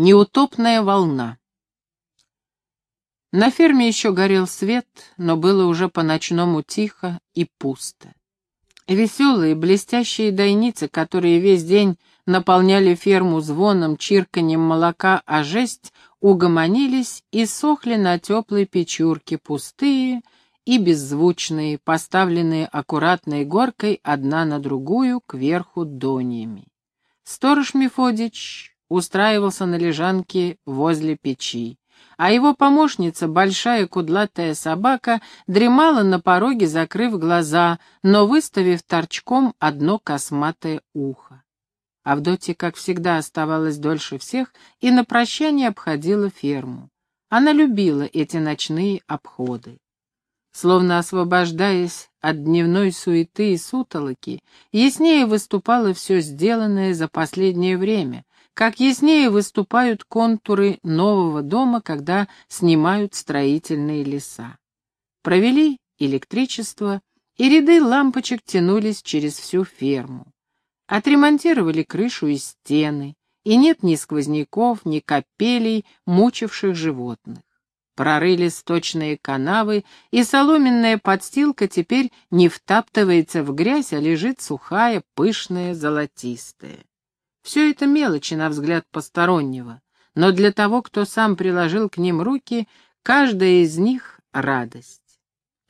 Неутопная волна. На ферме еще горел свет, но было уже по-ночному тихо и пусто. Веселые, блестящие дойницы, которые весь день наполняли ферму звоном, чирканьем молока, а жесть, угомонились и сохли на теплой печурке, пустые и беззвучные, поставленные аккуратной горкой одна на другую кверху доньями. Сторож Мефодич устраивался на лежанке возле печи, а его помощница, большая кудлатая собака, дремала на пороге, закрыв глаза, но выставив торчком одно косматое ухо. Авдотья, как всегда, оставалась дольше всех и на прощание обходила ферму. Она любила эти ночные обходы. Словно освобождаясь от дневной суеты и сутолоки, яснее выступало все сделанное за последнее время, как яснее выступают контуры нового дома, когда снимают строительные леса. Провели электричество, и ряды лампочек тянулись через всю ферму. Отремонтировали крышу и стены, и нет ни сквозняков, ни капелей, мучивших животных. Прорыли сточные канавы, и соломенная подстилка теперь не втаптывается в грязь, а лежит сухая, пышная, золотистая. Все это мелочи на взгляд постороннего, но для того, кто сам приложил к ним руки, каждая из них — радость.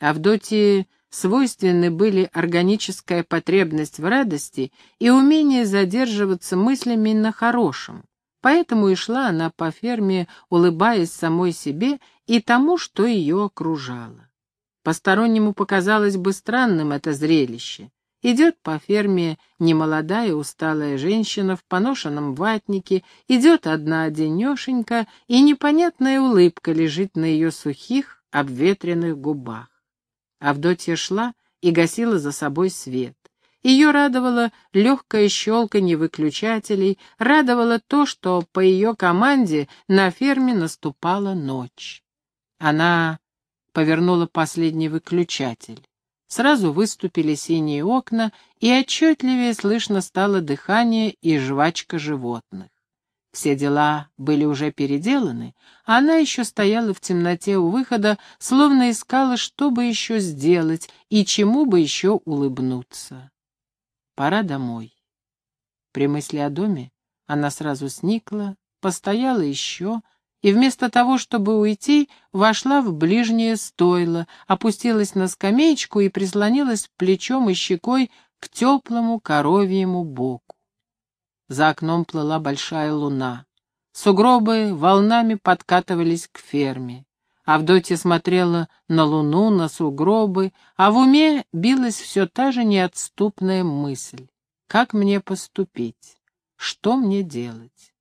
Авдотье свойственны были органическая потребность в радости и умение задерживаться мыслями на хорошем, поэтому и шла она по ферме, улыбаясь самой себе и тому, что ее окружало. Постороннему показалось бы странным это зрелище, Идет по ферме немолодая усталая женщина в поношенном ватнике, идет одна одинешенька, и непонятная улыбка лежит на ее сухих, обветренных губах. Авдотья шла и гасила за собой свет. Ее радовало легкое щелканье выключателей, радовало то, что по ее команде на ферме наступала ночь. Она повернула последний выключатель. Сразу выступили синие окна, и отчетливее слышно стало дыхание и жвачка животных. Все дела были уже переделаны, а она еще стояла в темноте у выхода, словно искала, что бы еще сделать и чему бы еще улыбнуться. Пора домой. При мысли о доме она сразу сникла, постояла еще, и вместо того, чтобы уйти, вошла в ближнее стойло, опустилась на скамеечку и прислонилась плечом и щекой к теплому коровьему боку. За окном плыла большая луна. Сугробы волнами подкатывались к ферме. Авдотья смотрела на луну, на сугробы, а в уме билась все та же неотступная мысль. Как мне поступить? Что мне делать?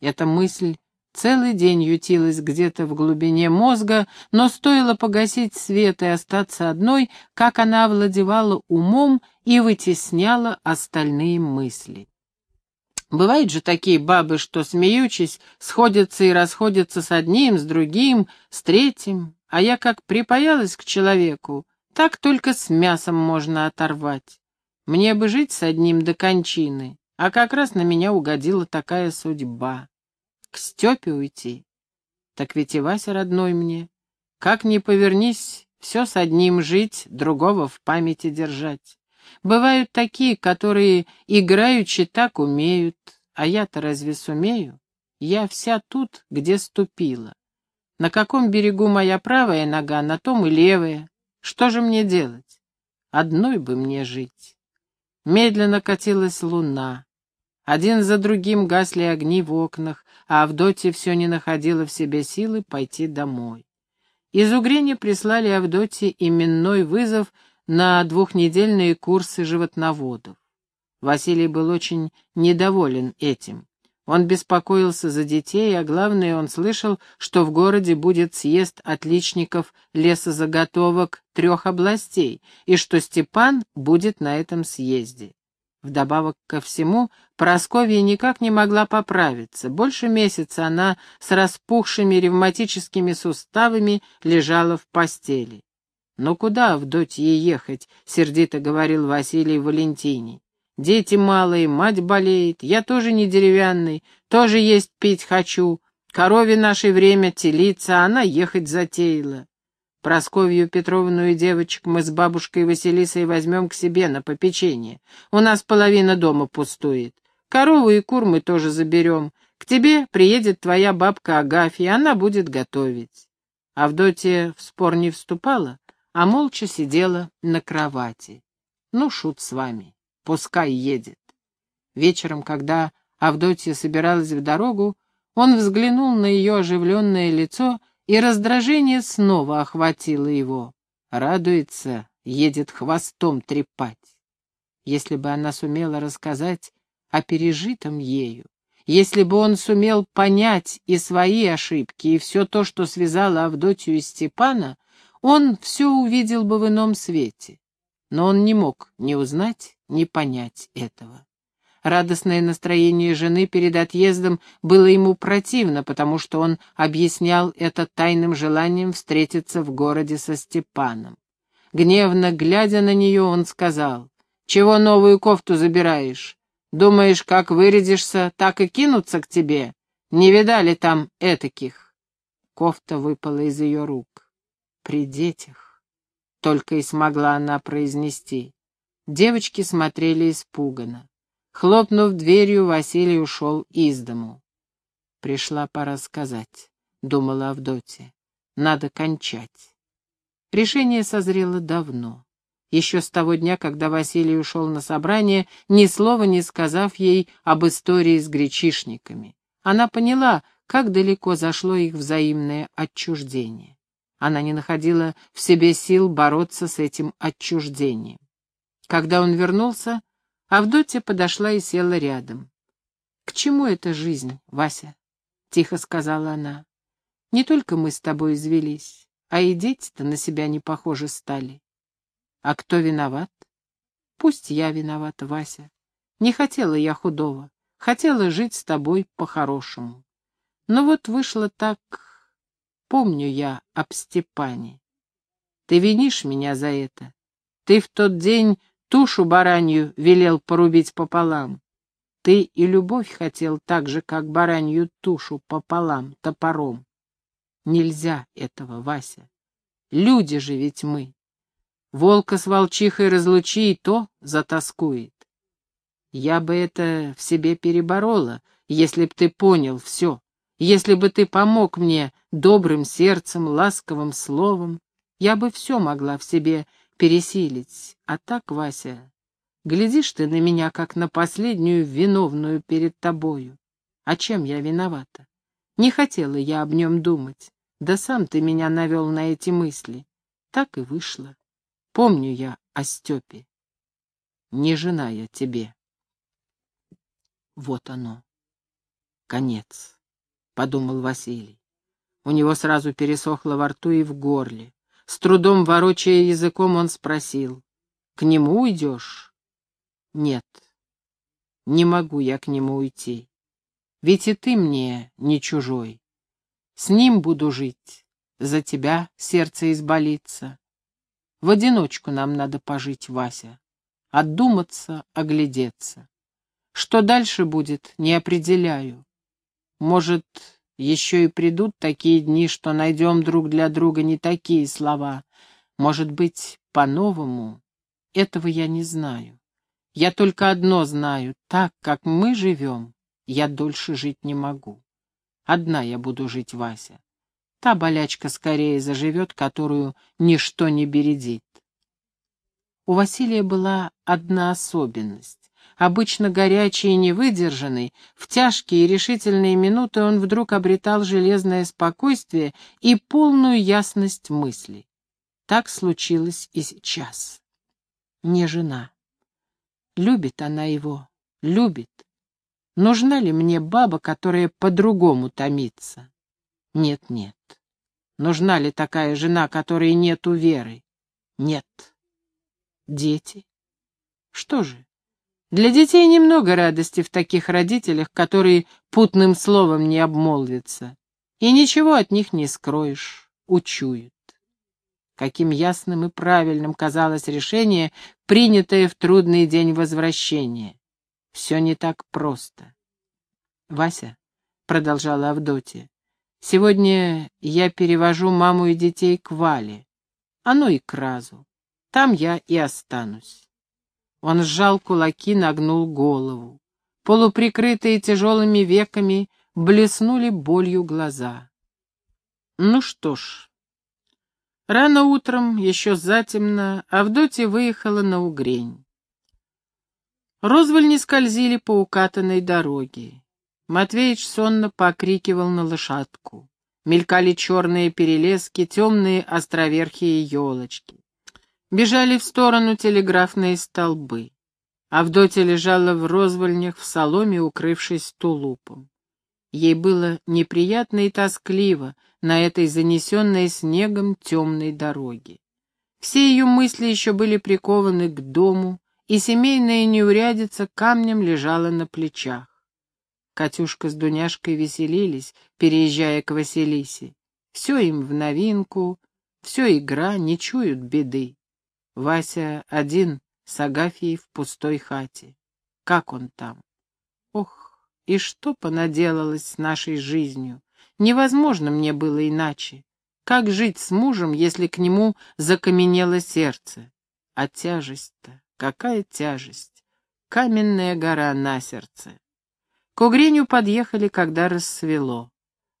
Эта мысль Целый день ютилась где-то в глубине мозга, но стоило погасить свет и остаться одной, как она овладевала умом и вытесняла остальные мысли. Бывают же такие бабы, что, смеючись, сходятся и расходятся с одним, с другим, с третьим, а я как припаялась к человеку, так только с мясом можно оторвать. Мне бы жить с одним до кончины, а как раз на меня угодила такая судьба к Степе уйти. Так ведь и Вася родной мне. Как ни повернись, все с одним жить, другого в памяти держать. Бывают такие, которые играючи так умеют, а я-то разве сумею? Я вся тут, где ступила. На каком берегу моя правая нога, на том и левая. Что же мне делать? Одной бы мне жить. Медленно катилась луна. Один за другим гасли огни в окнах, а Авдотья все не находила в себе силы пойти домой. Из Угрения прислали Авдотье именной вызов на двухнедельные курсы животноводов. Василий был очень недоволен этим. Он беспокоился за детей, а главное, он слышал, что в городе будет съезд отличников лесозаготовок трех областей, и что Степан будет на этом съезде. Вдобавок ко всему, Просковья никак не могла поправиться. Больше месяца она с распухшими ревматическими суставами лежала в постели. «Ну куда, Авдотье, ехать?» — сердито говорил Василий Валентиний. Дети малые, мать болеет, я тоже не деревянный, тоже есть пить хочу. Корове наше время телиться, а она ехать затеяла. Просковью Петровну и девочек мы с бабушкой Василисой возьмем к себе на попечение. У нас половина дома пустует. Корову и кур мы тоже заберем. К тебе приедет твоя бабка Агафья, она будет готовить. Авдотья в спор не вступала, а молча сидела на кровати. Ну, шут с вами пускай едет. Вечером, когда Авдотья собиралась в дорогу, он взглянул на ее оживленное лицо, и раздражение снова охватило его. Радуется, едет хвостом трепать. Если бы она сумела рассказать о пережитом ею, если бы он сумел понять и свои ошибки, и все то, что связало Авдотью и Степана, он все увидел бы в ином свете. Но он не мог ни узнать, не понять этого. Радостное настроение жены перед отъездом было ему противно, потому что он объяснял это тайным желанием встретиться в городе со Степаном. Гневно глядя на нее, он сказал, «Чего новую кофту забираешь? Думаешь, как вырядишься, так и кинутся к тебе? Не видали там этаких?» Кофта выпала из ее рук. «При детях», — только и смогла она произнести. Девочки смотрели испуганно. Хлопнув дверью, Василий ушел из дому. «Пришла пора сказать», — думала Авдотья. «Надо кончать». Решение созрело давно. Еще с того дня, когда Василий ушел на собрание, ни слова не сказав ей об истории с гречишниками. Она поняла, как далеко зашло их взаимное отчуждение. Она не находила в себе сил бороться с этим отчуждением. Когда он вернулся, Авдотья подошла и села рядом. «К чему эта жизнь, Вася?» — тихо сказала она. «Не только мы с тобой извелись, а и дети-то на себя не похожи стали. А кто виноват? Пусть я виновата, Вася. Не хотела я худого, хотела жить с тобой по-хорошему. Но вот вышло так... Помню я об Степане. Ты винишь меня за это. Ты в тот день Тушу баранью велел порубить пополам. Ты и любовь хотел так же, как баранью тушу пополам, топором. Нельзя этого, Вася. Люди же ведь мы. Волка с волчихой разлучи, и то затаскует. Я бы это в себе переборола, если б ты понял все, если бы ты помог мне добрым сердцем, ласковым словом, я бы все могла в себе пересилить. А так, Вася, глядишь ты на меня, как на последнюю виновную перед тобою. А чем я виновата? Не хотела я об нем думать. Да сам ты меня навел на эти мысли. Так и вышло. Помню я о Степе. Не жена я тебе. Вот оно. Конец, — подумал Василий. У него сразу пересохло во рту и в горле. С трудом ворочая языком, он спросил. «К нему уйдешь?» «Нет, не могу я к нему уйти. Ведь и ты мне не чужой. С ним буду жить, за тебя сердце изболится. В одиночку нам надо пожить, Вася, отдуматься, оглядеться. Что дальше будет, не определяю. Может, еще и придут такие дни, что найдем друг для друга не такие слова. Может быть, по-новому? Этого я не знаю. Я только одно знаю. Так, как мы живем, я дольше жить не могу. Одна я буду жить, Вася. Та болячка скорее заживет, которую ничто не бередит. У Василия была одна особенность обычно горячий и невыдержанный, в тяжкие и решительные минуты он вдруг обретал железное спокойствие и полную ясность мысли. Так случилось и сейчас. Не жена. Любит она его, любит. Нужна ли мне баба, которая по-другому томится? Нет, нет. Нужна ли такая жена, которой нету веры? Нет. Дети? Что же? Для детей немного радости в таких родителях, которые путным словом не обмолвятся, и ничего от них не скроешь, учуют. Каким ясным и правильным казалось решение, принятое в трудный день возвращения. Все не так просто. «Вася», — продолжала Авдотья, — «сегодня я перевожу маму и детей к Вале, а ну и к Разу. Там я и останусь». Он сжал кулаки, нагнул голову. Полуприкрытые тяжелыми веками блеснули болью глаза. Ну что ж. Рано утром, еще затемно, Авдотья выехала на Угрень. Розвольни скользили по укатанной дороге. Матвеич сонно покрикивал на лошадку. Мелькали черные перелески, темные островерхие елочки. Бежали в сторону телеграфные столбы. Авдотья лежала в розвольнях в соломе, укрывшись тулупом. Ей было неприятно и тоскливо на этой занесенной снегом темной дороге. Все ее мысли еще были прикованы к дому, и семейная неурядица камнем лежала на плечах. Катюшка с Дуняшкой веселились, переезжая к Василисе. Все им в новинку, все игра, не чуют беды. Вася один с Агафьей в пустой хате. Как он там? Ох, и что понаделалось с нашей жизнью? Невозможно мне было иначе. Как жить с мужем, если к нему закаменело сердце? А тяжесть-то, какая тяжесть! Каменная гора на сердце. К Угреню подъехали, когда рассвело.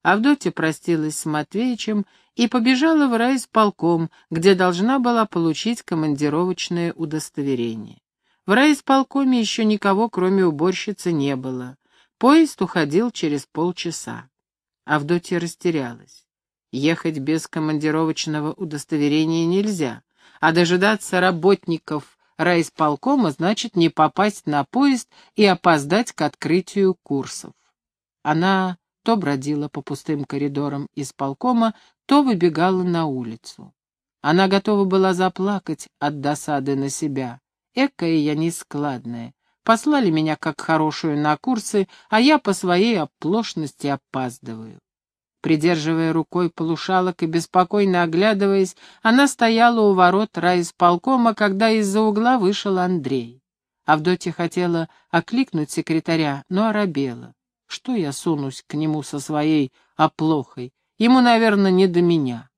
Авдотья простилась с Матвеичем и побежала в райисполком, где должна была получить командировочное удостоверение. В райисполкоме еще никого, кроме уборщицы, не было. Поезд уходил через полчаса. Авдотья растерялась. Ехать без командировочного удостоверения нельзя, а дожидаться работников райисполкома значит не попасть на поезд и опоздать к открытию курсов. Она то бродила по пустым коридорам исполкома, то выбегала на улицу. Она готова была заплакать от досады на себя. Экая я нескладная. Послали меня как хорошую на курсы, а я по своей оплошности опаздываю. Придерживая рукой полушалок и беспокойно оглядываясь, она стояла у ворот райисполкома, когда из-за угла вышел Андрей. Авдотья хотела окликнуть секретаря, но оробела. Что я сунусь к нему со своей оплохой? Ему, наверное, не до меня.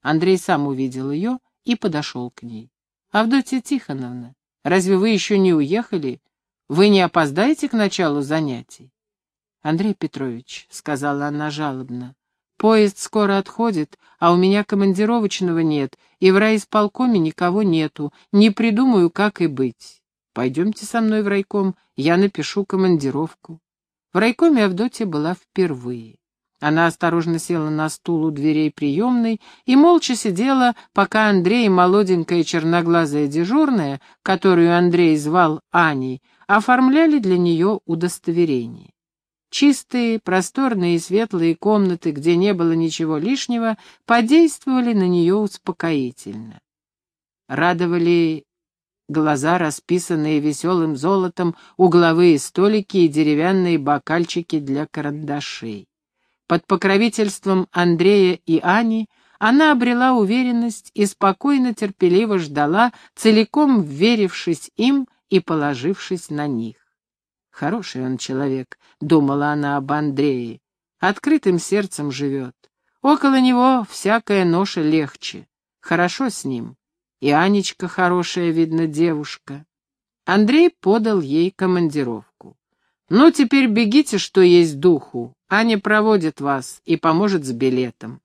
Андрей сам увидел ее и подошел к ней. «Авдотья Тихоновна, разве вы еще не уехали? Вы не опоздаете к началу занятий?» «Андрей Петрович», — сказала она жалобно, — «поезд скоро отходит, а у меня командировочного нет, и в райисполкоме никого нету, не придумаю, как и быть. Пойдемте со мной в райком, я напишу командировку». В райкоме Авдотья была впервые. Она осторожно села на стул у дверей приемной и молча сидела, пока Андрей, молоденькая черноглазая дежурная, которую Андрей звал Аней, оформляли для нее удостоверение. Чистые, просторные и светлые комнаты, где не было ничего лишнего, подействовали на нее успокоительно. Радовали глаза, расписанные веселым золотом, угловые столики и деревянные бокальчики для карандашей. Под покровительством Андрея и Ани она обрела уверенность и спокойно терпеливо ждала, целиком верившись им и положившись на них. «Хороший он человек», — думала она об Андрее, — «открытым сердцем живет. Около него всякая ноша легче. Хорошо с ним. И Анечка хорошая, видно, девушка». Андрей подал ей командировку. «Ну, теперь бегите, что есть духу. Аня проводит вас и поможет с билетом».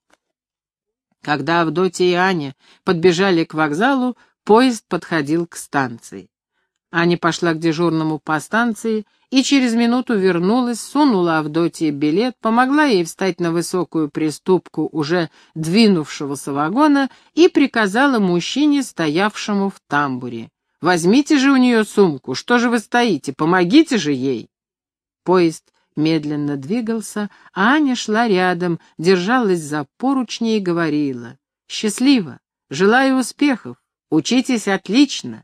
Когда Авдотья и Аня подбежали к вокзалу, поезд подходил к станции. Аня пошла к дежурному по станции и через минуту вернулась, сунула Авдотье билет, помогла ей встать на высокую приступку уже двинувшегося вагона и приказала мужчине, стоявшему в тамбуре. «Возьмите же у нее сумку, что же вы стоите, помогите же ей!» Поезд медленно двигался, а Аня шла рядом, держалась за поручни и говорила. «Счастливо! Желаю успехов! Учитесь отлично!»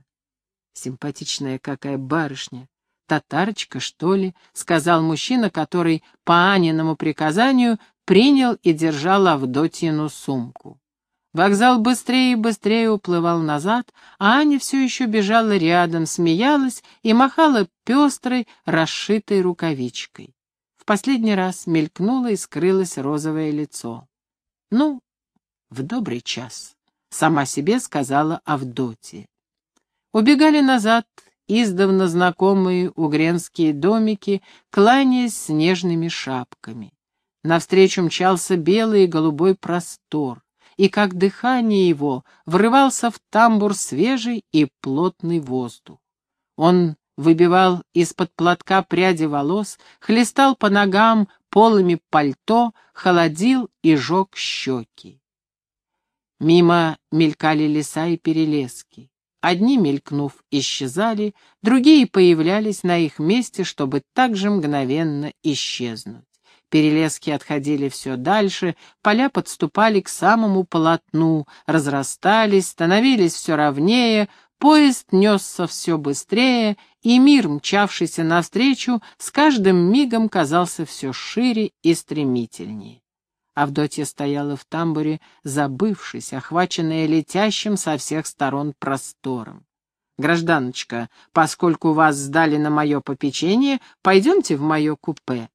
Симпатичная какая барышня! «Татарочка, что ли?» — сказал мужчина, который по Аниному приказанию принял и держал Авдотьину сумку. Вокзал быстрее и быстрее уплывал назад, а Аня все еще бежала рядом, смеялась и махала пестрой, расшитой рукавичкой. В последний раз мелькнуло и скрылось розовое лицо. «Ну, в добрый час», — сама себе сказала Авдотья. Убегали назад издавна знакомые угренские домики, кланяясь снежными шапками. Навстречу мчался белый и голубой простор и как дыхание его врывался в тамбур свежий и плотный воздух. Он выбивал из-под платка пряди волос, хлестал по ногам полами пальто, холодил и жег щеки. Мимо мелькали леса и перелески. Одни, мелькнув, исчезали, другие появлялись на их месте, чтобы также мгновенно исчезнуть. Перелески отходили все дальше, поля подступали к самому полотну, разрастались, становились все ровнее, поезд несся все быстрее, и мир, мчавшийся навстречу, с каждым мигом казался все шире и стремительнее. Авдотья стояла в тамбуре, забывшись, охваченная летящим со всех сторон простором. «Гражданочка, поскольку вас сдали на мое попечение, пойдемте в мое купе.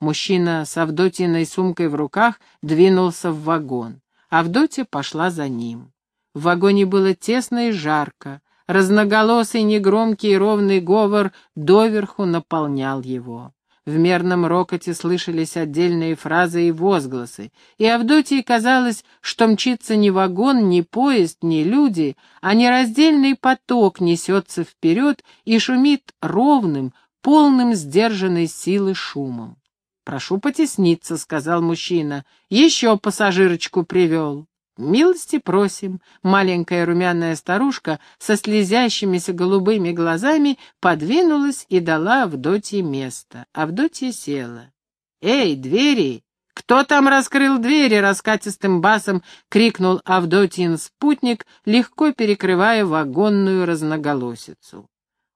Мужчина с Авдотиной сумкой в руках двинулся в вагон. Авдотья пошла за ним. В вагоне было тесно и жарко. Разноголосый, негромкий и ровный говор доверху наполнял его. В мерном рокоте слышались отдельные фразы и возгласы, и Авдотье казалось, что мчится не вагон, не поезд, не люди, а нераздельный поток несется вперед и шумит ровным, полным сдержанной силы шумом. «Прошу потесниться», — сказал мужчина. «Еще пассажирочку привел». «Милости просим». Маленькая румяная старушка со слезящимися голубыми глазами подвинулась и дала Авдотье место. Авдотья села. «Эй, двери! Кто там раскрыл двери?» — раскатистым басом крикнул Авдотьин спутник, легко перекрывая вагонную разноголосицу.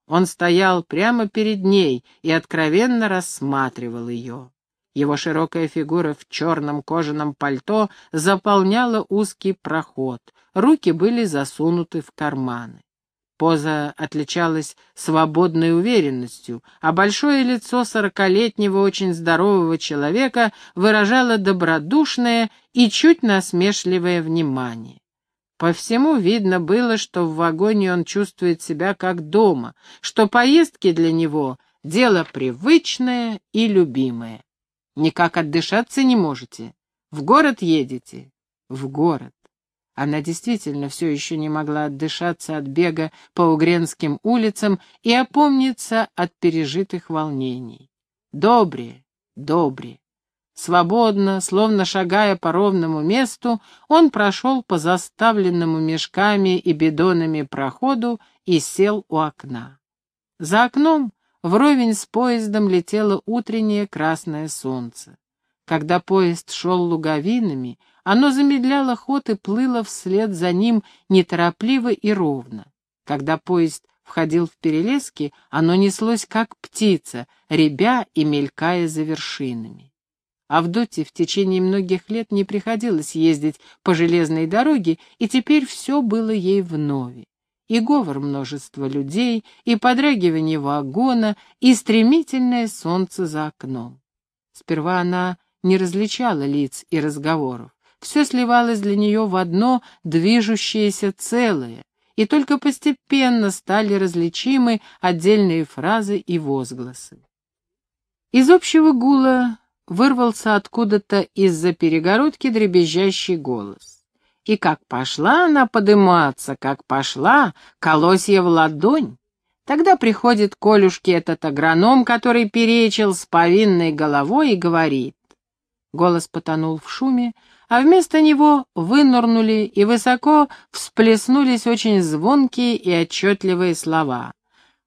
Он стоял прямо перед ней и откровенно рассматривал ее. Его широкая фигура в черном кожаном пальто заполняла узкий проход, руки были засунуты в карманы. Поза отличалась свободной уверенностью, а большое лицо сорокалетнего очень здорового человека выражало добродушное и чуть насмешливое внимание. По всему видно было, что в вагоне он чувствует себя как дома, что поездки для него — дело привычное и любимое. Никак отдышаться не можете? В город едете? В город. Она действительно все еще не могла отдышаться от бега по угренским улицам и опомниться от пережитых волнений. Добре, добре. Свободно, словно шагая по ровному месту, он прошел по заставленному мешками и бидонами проходу и сел у окна. За окном Вровень с поездом летело утреннее красное солнце. Когда поезд шел луговинами, оно замедляло ход и плыло вслед за ним неторопливо и ровно. Когда поезд входил в перелески, оно неслось как птица, ребя и мелькая за вершинами. Авдотье в течение многих лет не приходилось ездить по железной дороге, и теперь все было ей вновь и говор множества людей, и подрагивание вагона, и стремительное солнце за окном. Сперва она не различала лиц и разговоров. Все сливалось для нее в одно движущееся целое, и только постепенно стали различимы отдельные фразы и возгласы. Из общего гула вырвался откуда-то из-за перегородки дребезжащий голос. И как пошла она подыматься, как пошла, колосья в ладонь. Тогда приходит Колюшке этот агроном, который перечил с повинной головой и говорит. Голос потонул в шуме, а вместо него вынырнули и высоко всплеснулись очень звонкие и отчетливые слова.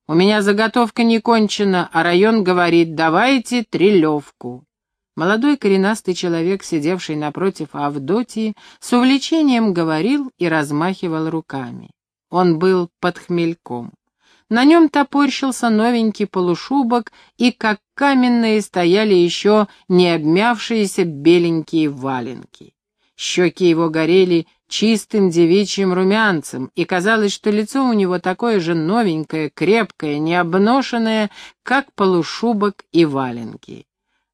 «У меня заготовка не кончена, а район говорит, давайте трелевку». Молодой коренастый человек, сидевший напротив Авдотьи, с увлечением говорил и размахивал руками. Он был под хмельком. На нем топорщился новенький полушубок, и как каменные стояли еще не обмявшиеся беленькие валенки. Щеки его горели чистым девичьим румянцем, и казалось, что лицо у него такое же новенькое, крепкое, необношенное, как полушубок и валенки.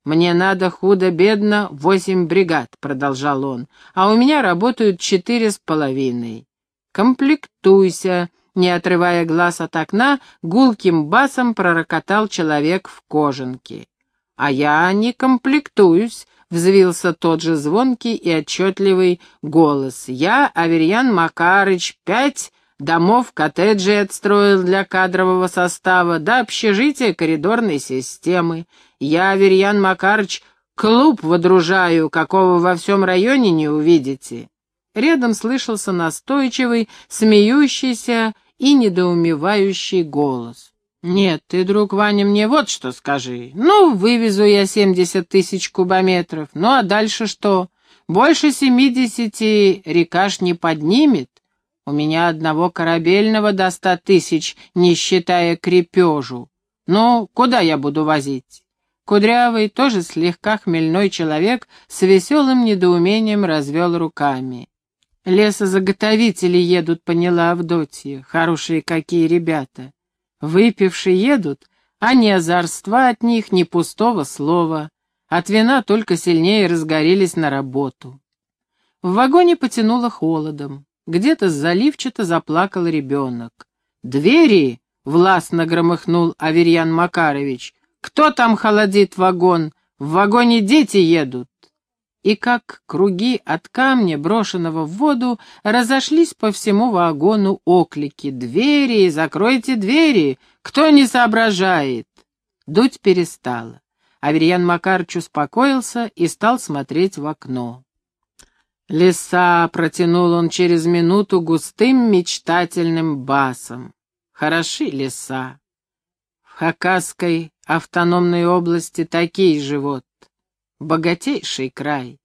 «Мне надо худо-бедно восемь бригад», — продолжал он, «а у меня работают четыре с половиной. Комплектуйся», — не отрывая глаз от окна, гулким басом пророкотал человек в кожанке. «А я не комплектуюсь», — взвился тот же звонкий и отчетливый голос. «Я, Аверьян Макарыч, пять домов, коттеджей отстроил для кадрового состава, до общежития коридорной системы. Я, Аверьян Макарыч, клуб водружаю, какого во всем районе не увидите». Рядом слышался настойчивый, смеющийся и недоумевающий голос. «Нет, ты, друг Ваня, мне вот что скажи. Ну, вывезу я семьдесят тысяч кубометров. Ну, а дальше что? Больше семидесяти река ж не поднимет. У меня одного корабельного до ста тысяч, не считая крепежу. Ну, куда я буду возить?» Кудрявый, тоже слегка хмельной человек, с веселым недоумением развел руками. «Лесозаготовители едут», — поняла Авдотья. «Хорошие какие ребята. Выпившие едут, а ни озорства от них, ни пустого слова. От вина только сильнее разгорелись на работу. В вагоне потянуло холодом. Где-то заливчато заплакал ребенок. «Двери!» — властно громыхнул Аверьян Макарович. «Кто там холодит вагон? В вагоне дети едут!» и как круги от камня, брошенного в воду, разошлись по всему вагону оклики. «Двери! Закройте двери! Кто не соображает?» Дуть перестала. Аверьян Макарыч успокоился и стал смотреть в окно. «Леса!» — протянул он через минуту густым мечтательным басом. «Хороши леса! В Хакасской автономной области такие живут. Богатейший край.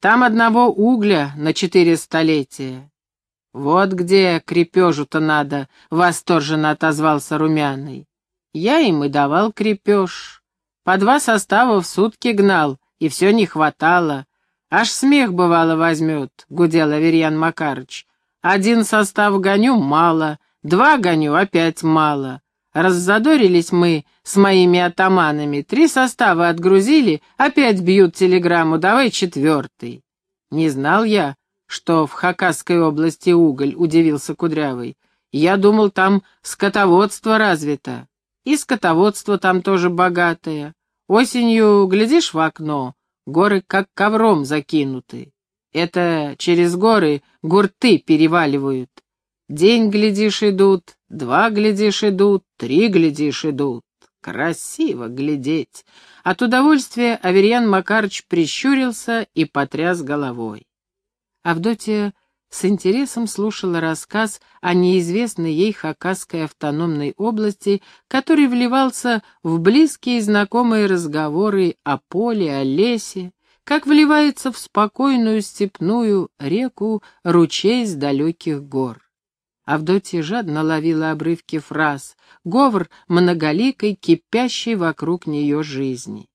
Там одного угля на четыре столетия. Вот где крепежу-то надо, — восторженно отозвался Румяный. Я им и давал крепеж. По два состава в сутки гнал, и все не хватало. Аж смех бывало возьмет, — гудел Аверьян Макарыч. Один состав гоню — мало, два гоню — опять мало. Раззадорились мы с моими атаманами. Три состава отгрузили, опять бьют телеграмму, давай четвертый. Не знал я, что в Хакасской области уголь, удивился Кудрявый. Я думал, там скотоводство развито. И скотоводство там тоже богатое. Осенью глядишь в окно, горы как ковром закинуты. Это через горы гурты переваливают. День, глядишь, идут, два, глядишь, идут, три, глядишь, идут. Красиво глядеть. От удовольствия Аверьян Макарыч прищурился и потряс головой. Авдотья с интересом слушала рассказ о неизвестной ей Хакасской автономной области, который вливался в близкие и знакомые разговоры о поле, о лесе, как вливается в спокойную степную реку ручей с далеких гор. Авдотья жадно ловила обрывки фраз, говор многоликой, кипящей вокруг нее жизни.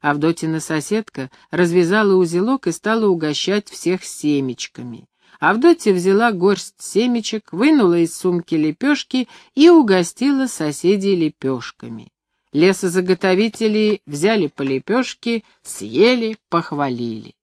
Авдотина соседка развязала узелок и стала угощать всех семечками. Авдотья взяла горсть семечек, вынула из сумки лепешки и угостила соседей лепешками. Лесозаготовители взяли по лепешке, съели, похвалили.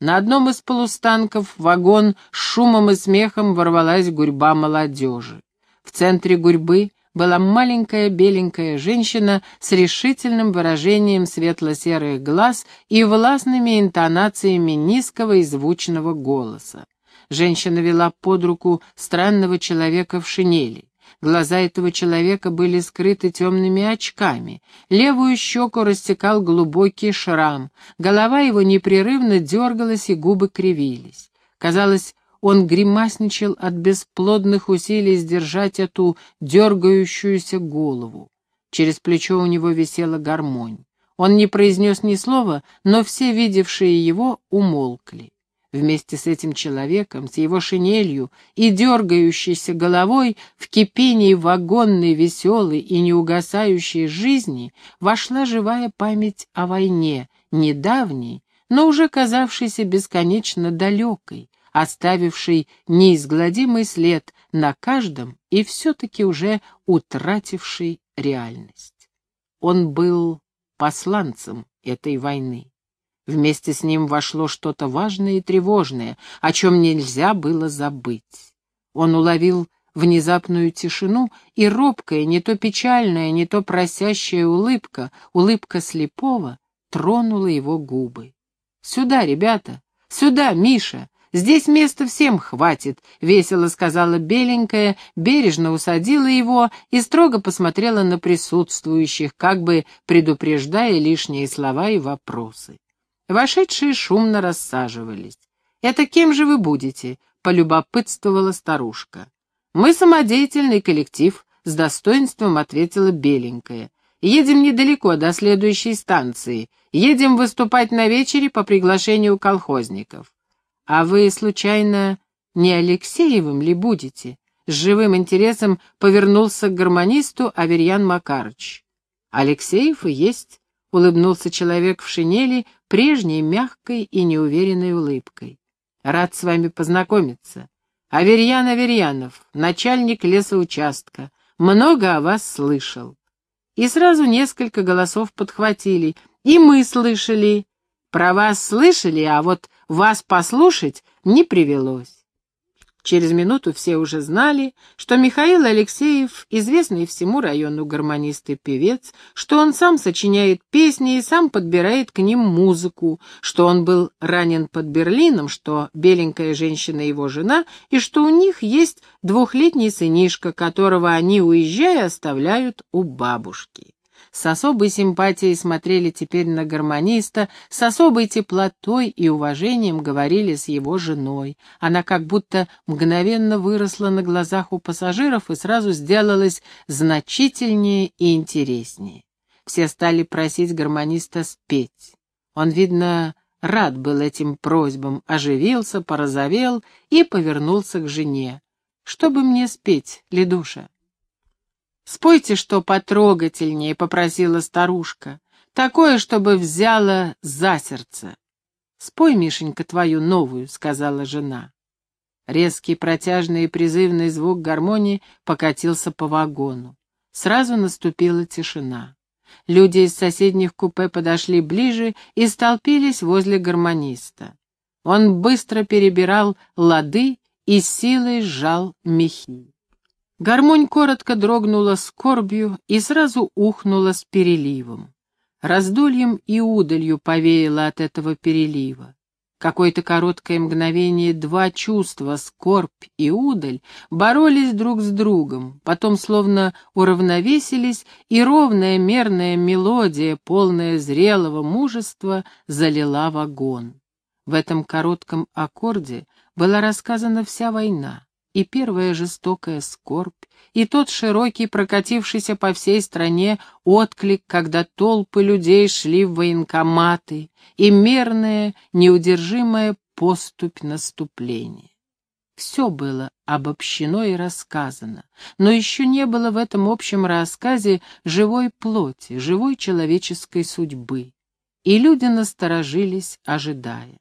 На одном из полустанков вагон с шумом и смехом ворвалась гурьба молодежи. В центре гурьбы была маленькая беленькая женщина с решительным выражением светло-серых глаз и властными интонациями низкого и звучного голоса. Женщина вела под руку странного человека в шинели. Глаза этого человека были скрыты темными очками. Левую щеку растекал глубокий шрам. Голова его непрерывно дергалась, и губы кривились. Казалось, он гримасничал от бесплодных усилий сдержать эту дергающуюся голову. Через плечо у него висела гармонь. Он не произнес ни слова, но все видевшие его умолкли. Вместе с этим человеком, с его шинелью и дергающейся головой в кипении вагонной, веселой и неугасающей жизни вошла живая память о войне, недавней, но уже казавшейся бесконечно далекой, оставивший неизгладимый след на каждом и все-таки уже утративший реальность. Он был посланцем этой войны. Вместе с ним вошло что-то важное и тревожное, о чем нельзя было забыть. Он уловил внезапную тишину, и робкая, не то печальная, не то просящая улыбка, улыбка слепого, тронула его губы. «Сюда, ребята! Сюда, Миша! Здесь места всем хватит!» — весело сказала беленькая, бережно усадила его и строго посмотрела на присутствующих, как бы предупреждая лишние слова и вопросы. Вошедшие шумно рассаживались. «Это кем же вы будете?» — полюбопытствовала старушка. «Мы самодеятельный коллектив», — с достоинством ответила беленькая. Едем недалеко, до следующей станции. Едем выступать на вечере по приглашению колхозников. А вы, случайно, не Алексеевым ли будете? С живым интересом повернулся к гармонисту Аверьян Макарыч. Алексеев и есть, — улыбнулся человек в шинели, прежней мягкой и неуверенной улыбкой. Рад с вами познакомиться. Аверьян Аверьянов, начальник лесоучастка, много о вас слышал. И сразу несколько голосов подхватили. И мы слышали. Про вас слышали, а вот вас послушать не привелось. Через минуту все уже знали, что Михаил Алексеев — известный всему району гармонист и певец, что он сам сочиняет песни и сам подбирает к ним музыку, что он был ранен под Берлином, что беленькая женщина его жена, и что у них есть двухлетний сынишка, которого они, уезжая, оставляют у бабушки с особой симпатией смотрели теперь на гармониста, с особой теплотой и уважением говорили с его женой. Она как будто мгновенно выросла на глазах у пассажиров и сразу сделалась значительнее и интереснее. Все стали просить гармониста спеть. Он, видно, рад был этим просьбам, оживился, порозовел и повернулся к жене. «Что бы мне спеть, Ледуша?» «Спойте что потрогательнее», — попросила старушка. «Такое, чтобы взяло за сердце». «Спой, Мишенька, твою новую», — сказала жена. Резкий, протяжный и призывный звук гармонии покатился по вагону. Сразу наступила тишина. Люди из соседних купе подошли ближе и столпились возле гармониста. Он быстро перебирал лады и силой сжал мехи. Гармонь коротко дрогнула скорбью и сразу ухнула с переливом. Раздольем и удалью повеяло от этого перелива. Какое-то короткое мгновение два чувства, скорбь и удаль, боролись друг с другом, потом словно уравновесились, и ровная мерная мелодия, полная зрелого мужества, залила вагон. В этом коротком аккорде была рассказана вся война и первая жестокая скорбь, и тот широкий, прокатившийся по всей стране отклик, когда толпы людей шли в военкоматы, и мерная, неудержимая поступь наступления. Все было обобщено и рассказано, но еще не было в этом общем рассказе живой плоти, живой человеческой судьбы, и люди насторожились, ожидая.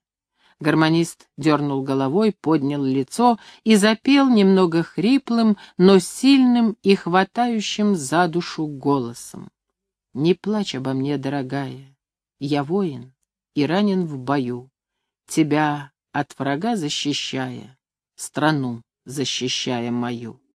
Гармонист дернул головой, поднял лицо и запел немного хриплым, но сильным и хватающим за душу голосом. «Не плачь обо мне, дорогая, я воин и ранен в бою, тебя от врага защищая, страну защищая мою».